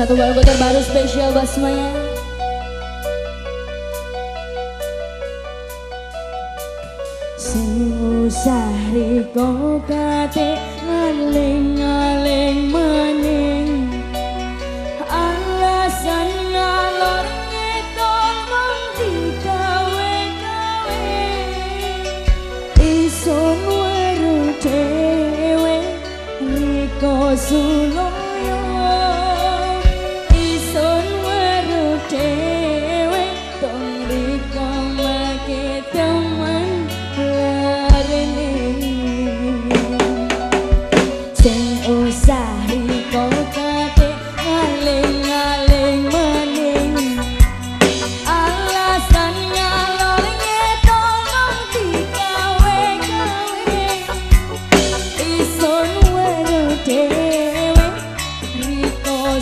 Satu baru terbaru spesial buat semuanya. Semusah kau kate ngaling-ngaling mening Alasan ngalor ngetol mong digawe-gawe. Isun weru cewe riko sulung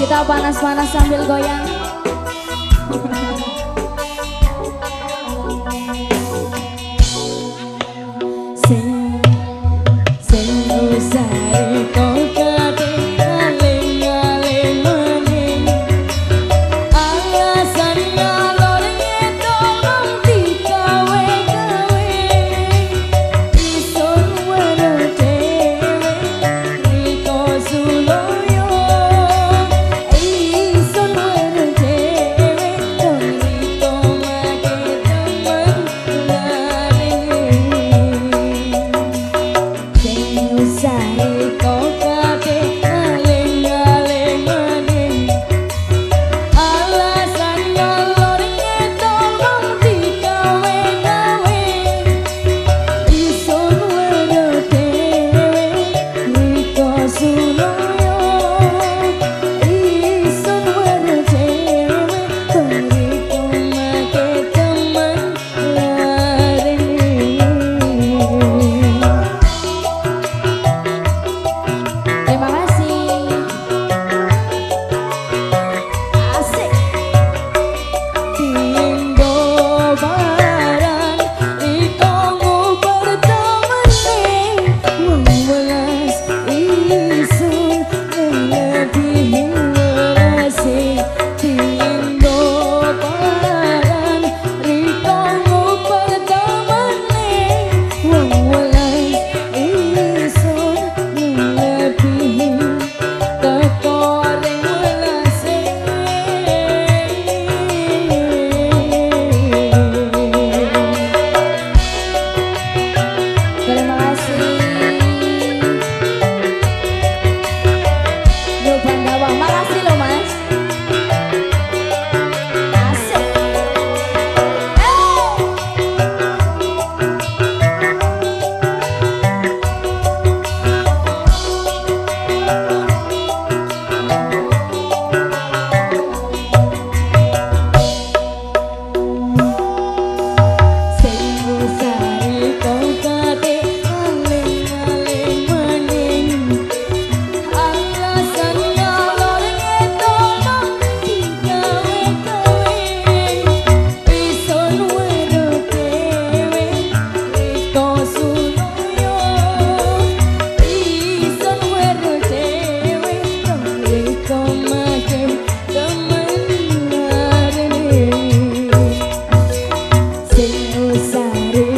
Kita panas-panas sambil goyang. Baru